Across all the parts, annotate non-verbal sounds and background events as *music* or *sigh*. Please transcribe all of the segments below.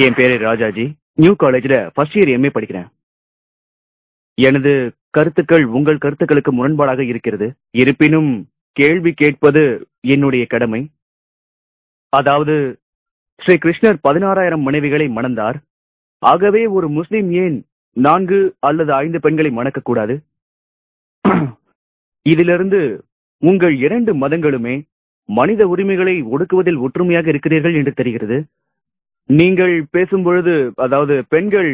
என் பேரு ராஜாஜி. நியூ காலேஜ்ல first year MA படிக்கிறேன். எனது கருத்துக்கள் உங்கள் கருத்துக்களுக்கு முரண்பாடாக இருக்கிறது. இருப்பினும் கேள்வி கேட்பது என்னுடைய கடமை. அதாவது ஸ்ரீ கிருஷ்ணர் பதினாறாயிரம் மனைவிகளை மணந்தார். ஆகவே ஒரு முஸ்லிம் ஏன் நான்கு அல்லது ஐந்து பெண்களை மணக்கக்கூடாது? *clears throat* இதிலிருந்து உங்கள் இரண்டு மதங்களுமே மனித உரிமைகளை ஒடுக்குவதில் ஒற்றுமையாக இருக்கிறீர்கள் என்று தெரிகிறது. நீங்கள் பேசும்பொழுது அதாவது பெண்கள்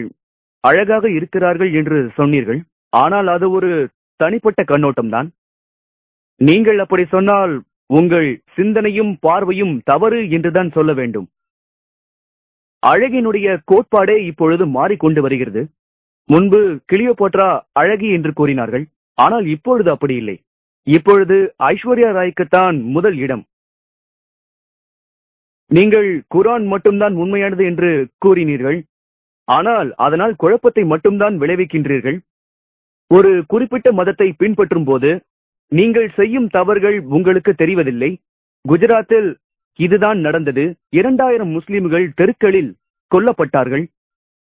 அழகாக இருக்கிறார்கள் என்று சொன்னீர்கள். ஆனால் அது ஒரு தனிப்பட்ட கண்ணோட்டம் தான் நீங்கள் அப்படி சொன்னால் உங்கள் சிந்தனையும் பார்வையும் தவறு என்றுதான் சொல்ல வேண்டும். அழகினுடைய கோட்பாடே இப்பொழுது மாறிக்கொண்டு வருகிறது. முன்பு கிளியோபோட்ரா அழகி என்று கூறினார்கள். ஆனால் இப்பொழுது அப்படி இல்லை. இப்பொழுது ஐஸ்வர்யா ராய்க்குத்தான் முதல் இடம். நீங்கள் குரான் மட்டும்தான் உண்மையானது என்று கூறினீர்கள். ஆனால் அதனால் குழப்பத்தை மட்டும்தான் விளைவிக்கின்றீர்கள். ஒரு குறிப்பிட்ட மதத்தை பின்பற்றும் போது நீங்கள் செய்யும் தவறுகள் உங்களுக்கு தெரிவதில்லை. குஜராத்தில் இதுதான் நடந்தது. இரண்டாயிரம் முஸ்லிம்கள் தெருக்களில் கொல்லப்பட்டார்கள்.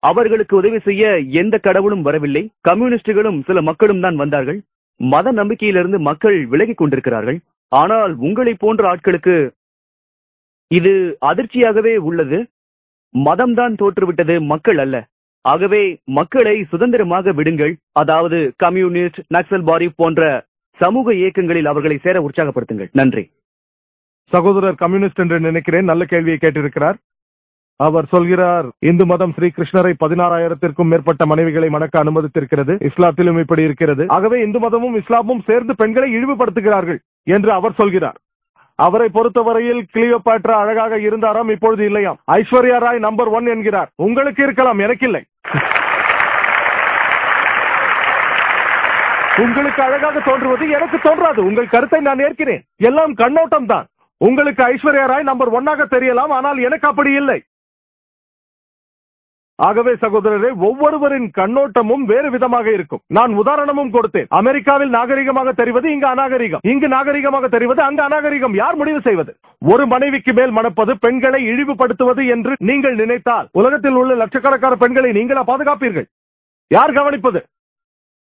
அவர்களுக்கு உதவி செய்ய எந்த கடவுளும் வரவில்லை. கம்யூனிஸ்டுகளும் சில மக்களும் தான் வந்தார்கள். மத நம்பிக்கையிலிருந்து மக்கள் விலகிக் கொண்டிருக்கிறார்கள். ஆனால் உங்களை போன்ற ஆட்களுக்கு இது அதிர்ச்சியாகவே உள்ளது. மதம்தான் தோற்றுவிட்டது மக்கள் அல்ல. ஆகவே மக்களை சுதந்திரமாக விடுங்கள். அதாவது கம்யூனிஸ்ட் நக்சல்பாரி போன்ற சமூக இயக்கங்களில் அவர்களை சேர உற்சாகப்படுத்துங்கள். நன்றி. சகோதரர் கம்யூனிஸ்ட் என்று நினைக்கிறேன் நல்ல கேள்வியை கேட்டிருக்கிறார். அவர் சொல்கிறார் இந்து மதம் ஸ்ரீ கிருஷ்ணரை பதினாறாயிரத்திற்கும் மேற்பட்ட மனைவிகளை மணக்க அனுமதித்திருக்கிறது. இஸ்லாத்திலும் இப்படி இருக்கிறது. ஆகவே இந்து மதமும் இஸ்லாமும் சேர்ந்து பெண்களை இழிவுபடுத்துகிறார்கள் என்று அவர் சொல்கிறார். அவரை பொறுத்தவரையில் கிளியோபாட்ரா அழகாக இருந்தாராம் இப்பொழுது இல்லையாம். ஐஸ்வர்யா ராய் நம்பர் ஒன் என்கிறார். உங்களுக்கு இருக்கலாம் எனக்கு இல்லை உங்களுக்கு அழகாக தோன்றுவது எனக்கு தோன்றாது. உங்கள் கருத்தை நான் ஏற்கிறேன். எல்லாம் கண்ணோட்டம் தான் உங்களுக்கு ஐஸ்வர்யா ராய் நம்பர் ஒன்னாக தெரியலாம் ஆனால் எனக்கு அப்படி இல்லை. ஆகவே சகோதரரே ஒவ்வொருவரின் கண்ணோட்டமும் வேறு விதமாக இருக்கும். நான் உதாரணமும் கொடுத்தேன். அமெரிக்காவில் நாகரிகமாக தெரிவது இங்கு அநாகரிகம். இங்கு நாகரிகமாக தெரிவது அங்கு அநாகரிகம். யார் முடிவு செய்வது? ஒரு மனைவிக்கு மேல் மணப்பது பெண்களை இழிவுபடுத்துவது என்று நீங்கள் நினைத்தால் உலகத்தில் உள்ள லட்சக்கணக்கான பெண்களை நீங்களா பாதுகாப்பீர்கள்? யார் கவனிப்பது?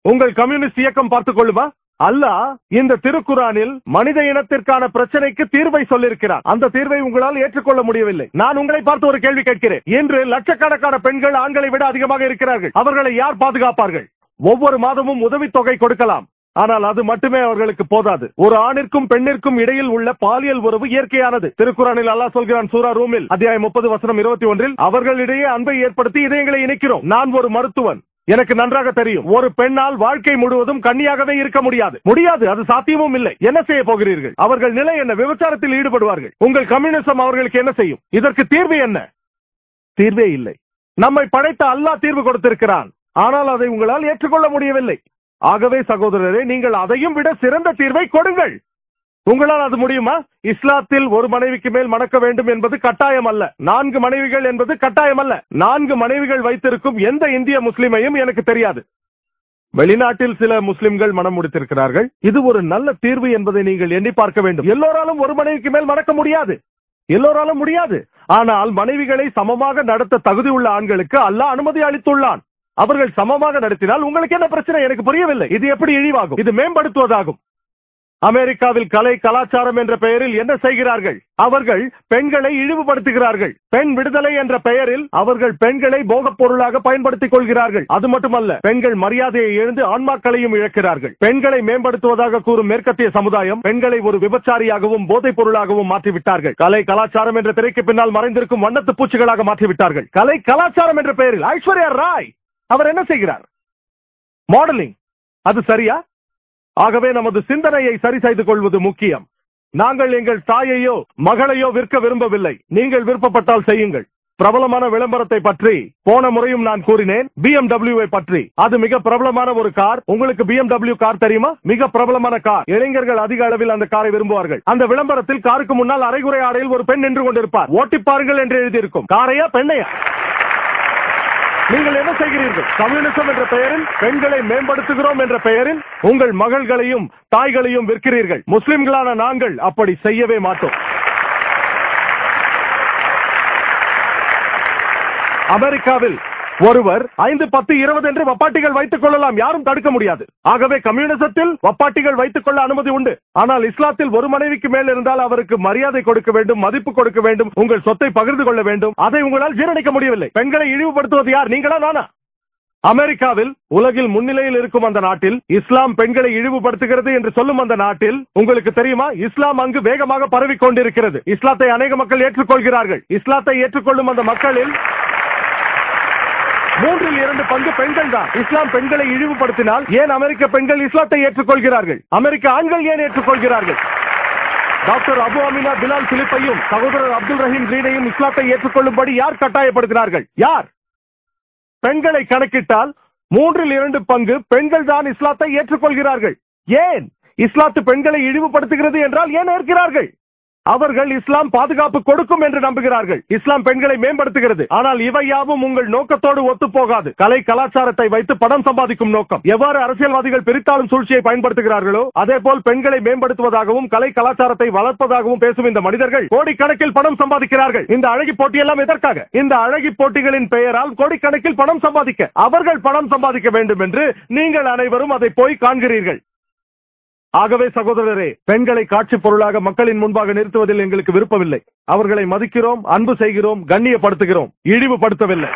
உங்கள் கம்யூனிஸ்ட் இயக்கம் பார்த்துக் கொள்ளுமா? அல்லாஹ் இந்த திருக்குறானில் மனித இனத்திற்கான பிரச்சனைக்கு தீர்வை சொல்லியிருக்கிறார். அந்த தீர்வை உங்களால் ஏற்றுக்கொள்ள முடியவில்லை. நான் உங்களை பார்த்து ஒரு கேள்வி கேட்கிறேன். இன்று லட்சக்கணக்கான பெண்கள் ஆண்களை விட அதிகமாக இருக்கிறார்கள். அவர்களை யார் பாதுகாப்பார்கள்? ஒவ்வொரு மாதமும் உதவித்தொகை கொடுக்கலாம். ஆனால் அது மட்டுமே அவர்களுக்கு போதாது. ஒரு ஆணிற்கும் பெண்ணிற்கும் இடையில் உள்ள பாலியல் உறவு இயற்கையானது. திருக்குறானில் அல்லாஹ் சொல்கிறான் சூரா ரூமில் அத்தியாயம் முப்பது வசனம் இருபத்தி ஒன்றில் அவர்களிடையே அன்பை ஏற்படுத்தி இதயங்களை இணைக்கிறோம். நான் ஒரு மருத்துவன். எனக்கு நன்றாக தெரியும். ஒரு பெண்ணால் வாழ்க்கை முழுவதும் கன்னியாகவே இருக்க முடியாது. முடியாது அது சாத்தியமும் இல்லை. என்ன செய்ய போகிறீர்கள்? அவர்கள் நிலை என்ன? விபச்சாரத்தில் ஈடுபடுவார்கள். உங்கள் கம்யூனிசம் அவர்களுக்கு என்ன செய்யும்? இதற்கு தீர்வு என்ன? தீர்வே இல்லை. நம்மை படைத்த அல்லாஹ் தீர்வு கொடுத்திருக்கிறான். ஆனால் அதை உங்களால் ஏற்றுக்கொள்ள முடியவில்லை. ஆகவே சகோதரரே நீங்கள் அதையும் விட சிறந்த தீர்வை கொடுங்கள். உங்களால் அது முடியுமா? இஸ்லாத்தில் ஒரு மனைவிக்கு மேல் மணக்க வேண்டும் என்பது கட்டாயம் அல்ல. நான்கு மனைவிகள் என்பது கட்டாயம் அல்ல. நான்கு மனைவிகள் வைத்திருக்கும் எந்த இந்திய முஸ்லிமையும் எனக்கு தெரியாது. வெளிநாட்டில் சில முஸ்லிம்கள் மனம் முடித்திருக்கிறார்கள். இது ஒரு நல்ல தீர்வு என்பதை நீங்கள் எண்ணி பார்க்க வேண்டும். எல்லோராலும் ஒரு மனைவிக்கு மேல் மணக்க முடியாது. எல்லோராலும் முடியாது. ஆனால் மனைவிகளை சமமாக நடத்த தகுதி உள்ள ஆண்களுக்கு அல்லாஹ் அனுமதி அளித்துள்ளான். அவர்கள் சமமாக நடத்தினால் உங்களுக்கு என்ன பிரச்சனை? எனக்கு புரியவில்லை. இது எப்படி இழிவாகும்? இது மேம்படுத்துவதாகும். அமெரிக்காவில் கலை கலாச்சாரம் என்ற பெயரில் என்ன செய்கிறார்கள்? அவர்கள் பெண்களை இழிவுபடுத்துகிறார்கள். பெண் விடுதலை என்ற பெயரில் அவர்கள் பெண்களை போகப் பொருளாக பயன்படுத்திக் கொள்கிறார்கள். அது மட்டுமல்ல பெண்கள் மரியாதையை எழுந்து ஆன்மாக்களையும் இழக்கிறார்கள். பெண்களை மேம்படுத்துவதாக கூறும் மேற்கத்திய சமுதாயம் பெண்களை ஒரு விபச்சாரியாகவும் போதைப் பொருளாகவும் மாற்றிவிட்டார்கள். கலை கலாச்சாரம் என்ற திரைக்கு பின்னால் மறைந்திருக்கும் வண்ணத்து பூச்சிகளாக மாற்றிவிட்டார்கள். கலை கலாச்சாரம் என்ற பெயரில் ஐஸ்வர்யா ராய் அவர் என்ன செய்கிறார்? மாடலிங். அது சரியா? ஆகவே நமது சிந்தனையை சரி செய்து கொள்வது முக்கியம். நாங்கள் எங்கள் தாயையோ மகளையோ விற்க விரும்பவில்லை. நீங்கள் விருப்பப்பட்டால் செய்யுங்கள். பிரபலமான விளம்பரத்தை பற்றி போன முறையும் நான் கூறினேன். பிஎம்டபிள்யூவை பற்றி. அது மிக பிரபலமான ஒரு கார். உங்களுக்கு பிஎம்டபிள்யூ கார் தெரியுமா? மிக பிரபலமான கார். இளைஞர்கள் அதிக அளவில் அந்த காரை விரும்புவார்கள். அந்த விளம்பரத்தில் காருக்கு முன்னால் அரைகுறை ஆடையில் ஒரு பெண் நின்று கொண்டிருப்பார். ஓட்டி பாருங்கள் என்று எழுதியிருக்கும். காரையா பெண்ணையா? நீங்கள் என்ன செய்கிறீர்கள்? கம்யூனிசம் என்ற பெயரில் பெண்களை மேம்படுத்துகிறோம் என்ற பெயரில் உங்கள் மகள்களையும் தாய்களையும் விற்கிறீர்கள். முஸ்லிம்களான நாங்கள் அப்படி செய்யவே மாட்டோம். அமெரிக்காவில் ஒருவர் ஐந்து பத்து இருபது என்று வப்பாட்டிகள் வைத்துக் கொள்ளலாம். யாரும் தடுக்க முடியாது. ஆகவே கம்யூனிசத்தில் வப்பாட்டிகள் வைத்துக் கொள்ள அனுமதி உண்டு. ஆனால் இஸ்லாத்தில் ஒரு மனைவிக்கு மேல் இருந்தால் அவருக்கு மரியாதை கொடுக்க வேண்டும் மதிப்பு கொடுக்க வேண்டும் உங்கள் சொத்தை பகிர்ந்து கொள்ள வேண்டும். அதை உங்களால் ஜீரணிக்க முடியவில்லை. பெண்களை இழிவுபடுத்துவது யார்? நீங்களா நானா? அமெரிக்காவில் உலகில் முன்னிலையில் இருக்கும் அந்த நாட்டில் இஸ்லாம் பெண்களை இழிவுபடுத்துகிறது என்று சொல்லும் அந்த நாட்டில் உங்களுக்கு தெரியுமா? இஸ்லாம் அங்கு வேகமாக பரவிக்கொண்டிருக்கிறது. இஸ்லாத்தை அநேக மக்கள் ஏற்றுக்கொள்கிறார்கள். இஸ்லாத்தை ஏற்றுக்கொள்ளும் அந்த மக்களில் மூன்றில் இரண்டு பங்கு பெண்கள் தான். இஸ்லாம் பெண்களை இழிவுபடுத்தினால் ஏன் அமெரிக்க பெண்கள் இஸ்லாத்தை ஏற்றுக்கொள்கிறார்கள்? அமெரிக்க ஆண்கள் ஏன் ஏற்றுக்கொள்கிறார்கள்? டாக்டர் அபு அமினா பிலால் பிலிப்பையும் சகோதரர் அப்துல் ரஹீம் ரீனையும் இஸ்லாத்தை ஏற்றுக்கொள்ளும்படி யார் கட்டாயப்படுத்தினார்கள்? யார்? பெண்களை கணக்கிட்டால் மூன்றில் இரண்டு பங்கு பெண்கள் தான் இஸ்லாத்தை ஏற்றுக்கொள்கிறார்கள். ஏன் இஸ்லாத்து பெண்களை இழிவுபடுத்துகிறது என்றால் ஏன் ஏற்கிறார்கள்? அவர்கள் இஸ்லாம் பாதுகாப்பு கொடுக்கும் என்று நம்புகிறார்கள். இஸ்லாம் பெண்களை மேம்படுத்துகிறது. ஆனால் இவை யாவும் உங்கள் நோக்கத்தோடு ஒத்து போகாது கலை கலாச்சாரத்தை வைத்து பணம் சம்பாதிக்கும் நோக்கம். எவ்வாறு அரசியல்வாதிகள் பிரித்தாளும் சூழ்ச்சியை பயன்படுத்துகிறார்களோ அதே போல் பெண்களை மேம்படுத்துவதாகவும் கலை கலாச்சாரத்தை வளர்ப்பதாகவும் பேசும் இந்த மனிதர்கள் கோடிக்கணக்கில் பணம் சம்பாதிக்கிறார்கள். இந்த அழகி போட்டி எல்லாம் எதற்காக? இந்த அழகி போட்டிகளின் பெயரால் கோடிக்கணக்கில் பணம் சம்பாதிக்க. அவர்கள் பணம் சம்பாதிக்க வேண்டும் என்று நீங்கள் அனைவரும் அதை போய் காண்கிறீர்கள். ஆகவே சகோதரரே பெண்களை காட்சி பொருளாக மக்களின் முன்பாக நிறுத்துவதில் எங்களுக்கு விருப்பமில்லை. அவர்களை மதிக்கிறோம் அன்பு செய்கிறோம் கண்ணியப்படுத்துகிறோம் இழிவுபடுத்தவில்லை.